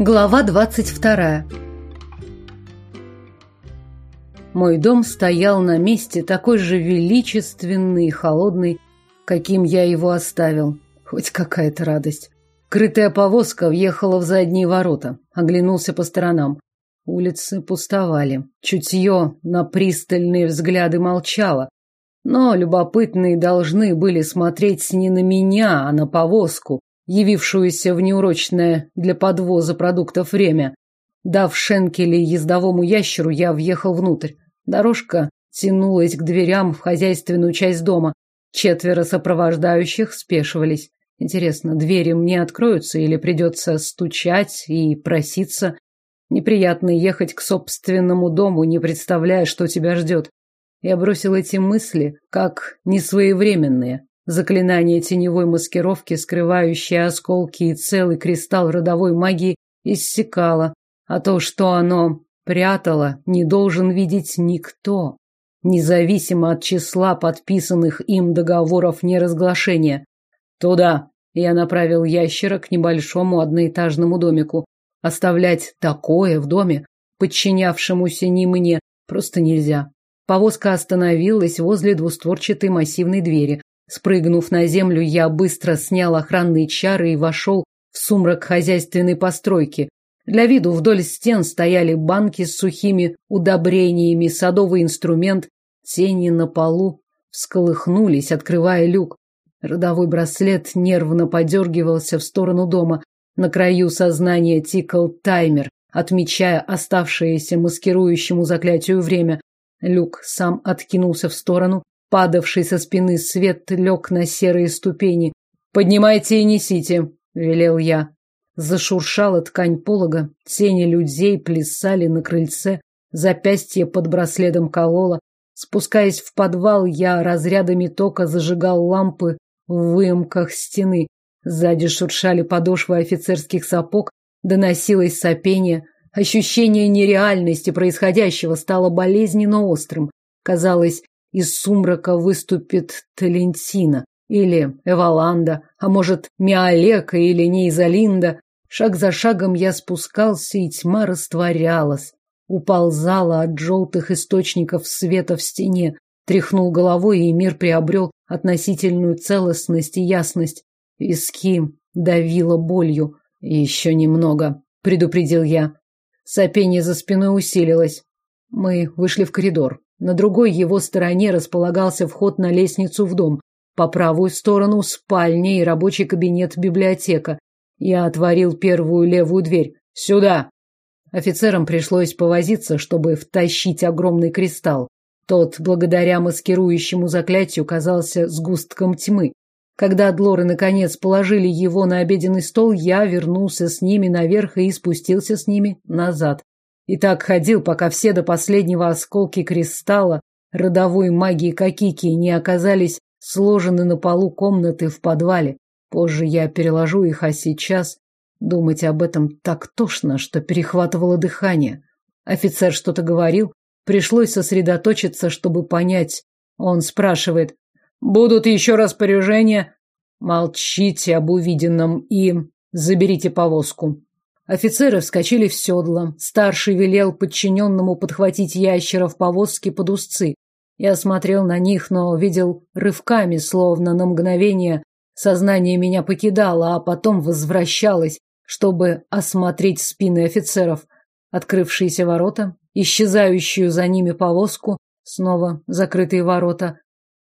Глава двадцать вторая. Мой дом стоял на месте такой же величественный и холодный, каким я его оставил. Хоть какая-то радость. Крытая повозка въехала в задние ворота. Оглянулся по сторонам. Улицы пустовали. Чутье на пристальные взгляды молчало. Но любопытные должны были смотреть не на меня, а на повозку, явившуюся в неурочное для подвоза продуктов время. Дав шенкеле ездовому ящеру, я въехал внутрь. Дорожка тянулась к дверям в хозяйственную часть дома. Четверо сопровождающих спешивались. Интересно, двери мне откроются или придется стучать и проситься? Неприятно ехать к собственному дому, не представляя, что тебя ждет. Я бросил эти мысли как несвоевременные. Заклинание теневой маскировки, скрывающее осколки и целый кристалл родовой магии, иссякало, а то, что оно прятало, не должен видеть никто, независимо от числа подписанных им договоров неразглашения. Туда я направил ящера к небольшому одноэтажному домику. Оставлять такое в доме, подчинявшемуся не мне, просто нельзя. Повозка остановилась возле двустворчатой массивной двери, Спрыгнув на землю, я быстро снял охранные чары и вошел в сумрак хозяйственной постройки. Для виду вдоль стен стояли банки с сухими удобрениями, садовый инструмент, тени на полу всколыхнулись, открывая люк. Родовой браслет нервно подергивался в сторону дома. На краю сознания тикал таймер, отмечая оставшееся маскирующему заклятию время. Люк сам откинулся в сторону, Падавший со спины свет лег на серые ступени. «Поднимайте и несите», — велел я. Зашуршала ткань полога, тени людей плясали на крыльце, запястье под браслетом кололо. Спускаясь в подвал, я разрядами тока зажигал лампы в выемках стены. Сзади шуршали подошвы офицерских сапог, доносилось сопение. Ощущение нереальности происходящего стало болезненно острым. Казалось, из сумрака выступит Талентина или Эваланда, а может, Миолека или Нейзалинда. Шаг за шагом я спускался, и тьма растворялась. Уползала от желтых источников света в стене, тряхнул головой, и мир приобрел относительную целостность и ясность. Виски давило болью. Еще немного, предупредил я. Сопение за спиной усилилось. Мы вышли в коридор. На другой его стороне располагался вход на лестницу в дом. По правую сторону спальня и рабочий кабинет библиотека. Я отворил первую левую дверь. «Сюда!» Офицерам пришлось повозиться, чтобы втащить огромный кристалл. Тот, благодаря маскирующему заклятию, казался сгустком тьмы. Когда Длоры наконец положили его на обеденный стол, я вернулся с ними наверх и спустился с ними назад. И так ходил, пока все до последнего осколки кристалла родовой магии Кокики не оказались сложены на полу комнаты в подвале. Позже я переложу их, а сейчас думать об этом так тошно, что перехватывало дыхание. Офицер что-то говорил, пришлось сосредоточиться, чтобы понять. Он спрашивает, «Будут еще распоряжения?» «Молчите об увиденном и заберите повозку». Офицеры вскочили в седло. Старший велел подчиненному подхватить ящера в повозке под узцы. Я смотрел на них, но видел рывками, словно на мгновение сознание меня покидало, а потом возвращалось, чтобы осмотреть спины офицеров. Открывшиеся ворота, исчезающую за ними повозку, снова закрытые ворота.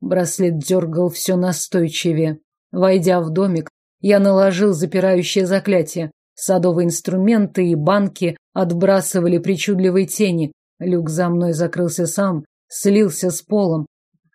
Браслет дергал все настойчивее. Войдя в домик, я наложил запирающее заклятие. Садовые инструменты и банки отбрасывали причудливые тени. Люк за мной закрылся сам, слился с полом.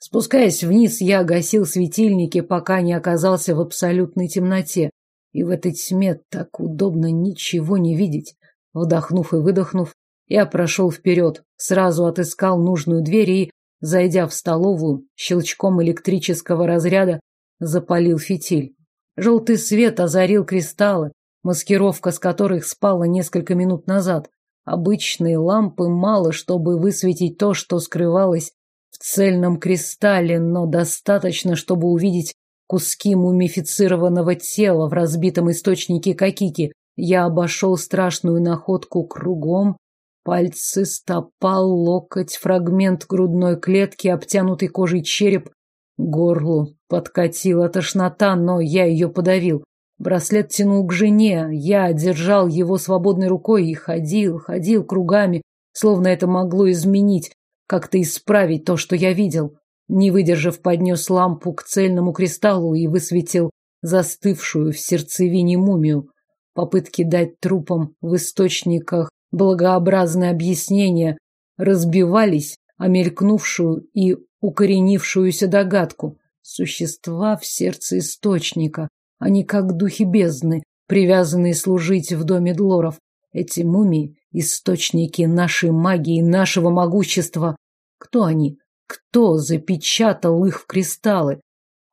Спускаясь вниз, я гасил светильники, пока не оказался в абсолютной темноте. И в этой тьме так удобно ничего не видеть. Вдохнув и выдохнув, я прошел вперед, сразу отыскал нужную дверь и, зайдя в столовую, щелчком электрического разряда запалил фитиль. Желтый свет озарил кристаллы, маскировка с которых спала несколько минут назад. Обычные лампы мало, чтобы высветить то, что скрывалось в цельном кристалле, но достаточно, чтобы увидеть куски мумифицированного тела в разбитом источнике Кокики Я обошел страшную находку кругом. Пальцы, стопа, локоть, фрагмент грудной клетки, обтянутый кожей череп. Горлу подкатила тошнота, но я ее подавил. Браслет тянул к жене, я держал его свободной рукой и ходил, ходил кругами, словно это могло изменить, как-то исправить то, что я видел. Не выдержав, поднес лампу к цельному кристаллу и высветил застывшую в сердцевине мумию. Попытки дать трупам в источниках благообразное объяснение разбивались о мелькнувшую и укоренившуюся догадку. Существа в сердце источника, они как духи бездны, привязанные служить в доме Длоров. Эти мумии — источники нашей магии, нашего могущества. Кто они? Кто запечатал их в кристаллы?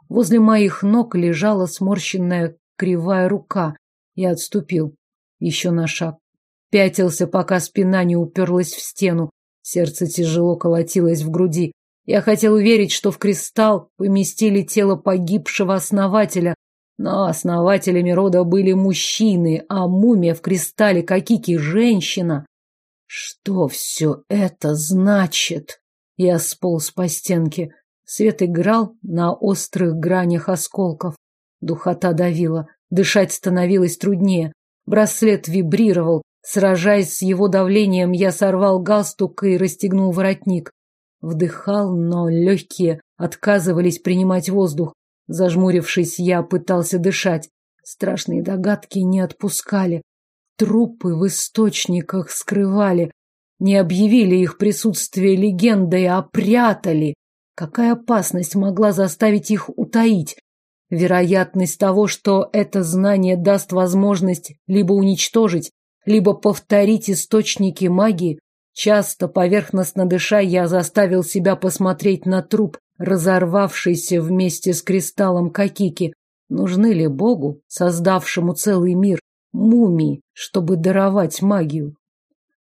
Возле моих ног лежала сморщенная кривая рука. Я отступил. Еще на шаг. Пятился, пока спина не уперлась в стену. Сердце тяжело колотилось в груди. Я хотел уверить, что в кристалл поместили тело погибшего основателя, но основателями рода были мужчины, а мумия в кристалле Кокики – женщина. Что все это значит? Я сполз по стенке. Свет играл на острых гранях осколков. Духота давила, дышать становилось труднее. Браслет вибрировал. Сражаясь с его давлением, я сорвал галстук и расстегнул воротник. Вдыхал, но легкие отказывались принимать воздух. Зажмурившись, я пытался дышать. Страшные догадки не отпускали. Трупы в источниках скрывали. Не объявили их присутствие легендой, а прятали. Какая опасность могла заставить их утаить? Вероятность того, что это знание даст возможность либо уничтожить, либо повторить источники магии. Часто, поверхностно дыша, я заставил себя посмотреть на труп, разорвавшийся вместе с кристаллом Кокики. Нужны ли Богу, создавшему целый мир, мумии, чтобы даровать магию?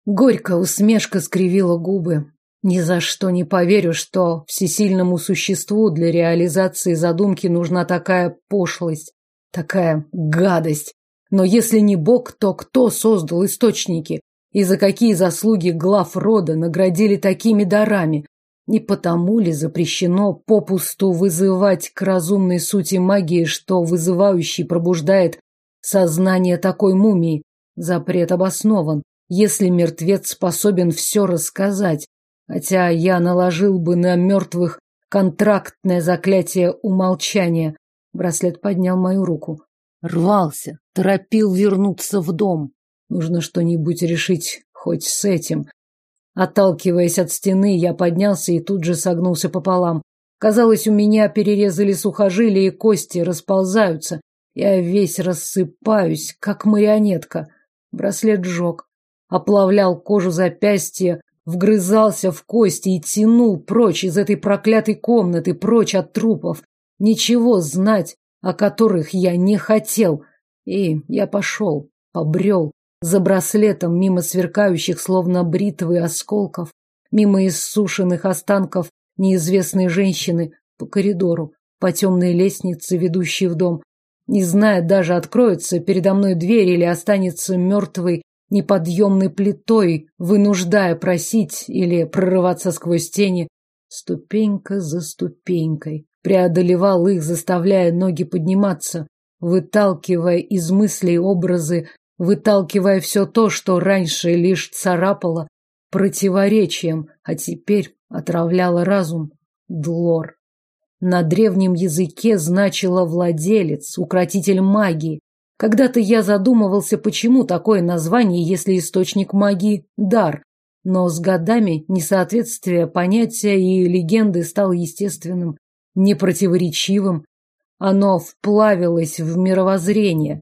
Горькая усмешка скривила губы. Ни за что не поверю, что всесильному существу для реализации задумки нужна такая пошлость, такая гадость. Но если не Бог, то кто создал источники? И за какие заслуги глав рода наградили такими дарами? Не потому ли запрещено попусту вызывать к разумной сути магии, что вызывающий пробуждает сознание такой мумии? Запрет обоснован, если мертвец способен все рассказать. Хотя я наложил бы на мертвых контрактное заклятие умолчания. Браслет поднял мою руку. Рвался, торопил вернуться в дом. Нужно что-нибудь решить хоть с этим. Отталкиваясь от стены, я поднялся и тут же согнулся пополам. Казалось, у меня перерезали сухожилия и кости расползаются. Я весь рассыпаюсь, как марионетка. Браслет сжег. Оплавлял кожу запястья, вгрызался в кости и тянул прочь из этой проклятой комнаты, прочь от трупов. Ничего знать, о которых я не хотел. И я пошел, побрел, за браслетом, мимо сверкающих, словно бритвы, осколков, мимо иссушенных останков неизвестной женщины, по коридору, по темной лестнице, ведущей в дом, не зная даже, откроется передо мной дверь или останется мертвой неподъемной плитой, вынуждая просить или прорываться сквозь тени, ступенька за ступенькой, преодолевал их, заставляя ноги подниматься, выталкивая из мыслей образы выталкивая все то, что раньше лишь царапало противоречием, а теперь отравляло разум. Длор. На древнем языке значило владелец, укротитель магии. Когда-то я задумывался, почему такое название, если источник магии – дар. Но с годами несоответствие понятия и легенды стало естественным, непротиворечивым. Оно вплавилось в мировоззрение,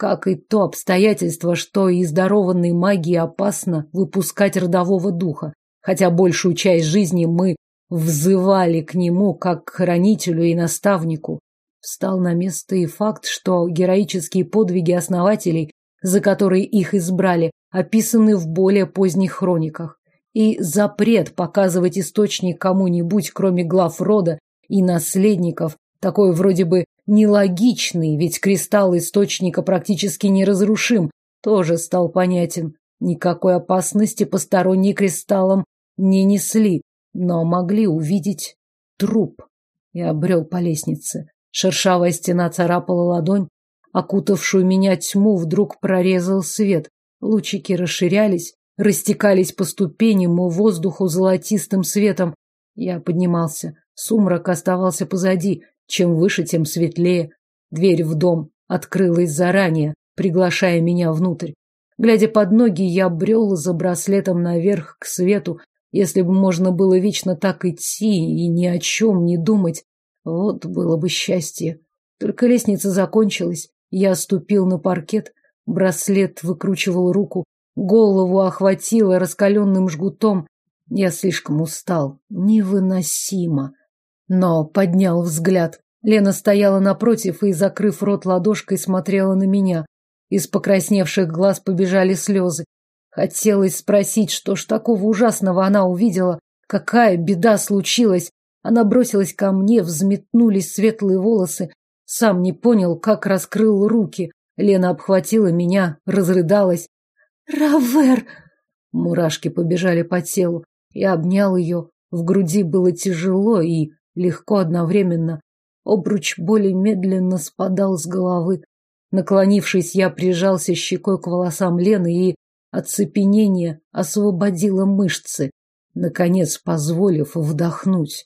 как и то обстоятельство, что из дарованной магии опасно выпускать родового духа, хотя большую часть жизни мы взывали к нему как к хранителю и наставнику. Встал на место и факт, что героические подвиги основателей, за которые их избрали, описаны в более поздних хрониках. И запрет показывать источник кому-нибудь, кроме глав рода и наследников, такой вроде бы нелогичный, ведь кристалл источника практически неразрушим, тоже стал понятен. Никакой опасности посторонние кристаллам не несли, но могли увидеть труп. Я обрел по лестнице. Шершавая стена царапала ладонь, окутавшую меня тьму вдруг прорезал свет. Лучики расширялись, растекались по ступеням и воздуху золотистым светом. Я поднимался. Сумрак оставался позади. Чем выше, тем светлее. Дверь в дом открылась заранее, приглашая меня внутрь. Глядя под ноги, я брел за браслетом наверх к свету. Если бы можно было вечно так идти и ни о чем не думать, вот было бы счастье. Только лестница закончилась. Я ступил на паркет, браслет выкручивал руку, голову охватило раскаленным жгутом. Я слишком устал, невыносимо. Но поднял взгляд. Лена стояла напротив и, закрыв рот ладошкой, смотрела на меня. Из покрасневших глаз побежали слезы. Хотелось спросить, что ж такого ужасного она увидела, какая беда случилась. Она бросилась ко мне, взметнулись светлые волосы. Сам не понял, как раскрыл руки. Лена обхватила меня, разрыдалась. «Равер!» Мурашки побежали по телу. Я обнял ее. В груди было тяжело и легко одновременно. Обруч более медленно спадал с головы. Наклонившись, я прижался щекой к волосам Лены и оцепенение освободило мышцы, наконец позволив вдохнуть.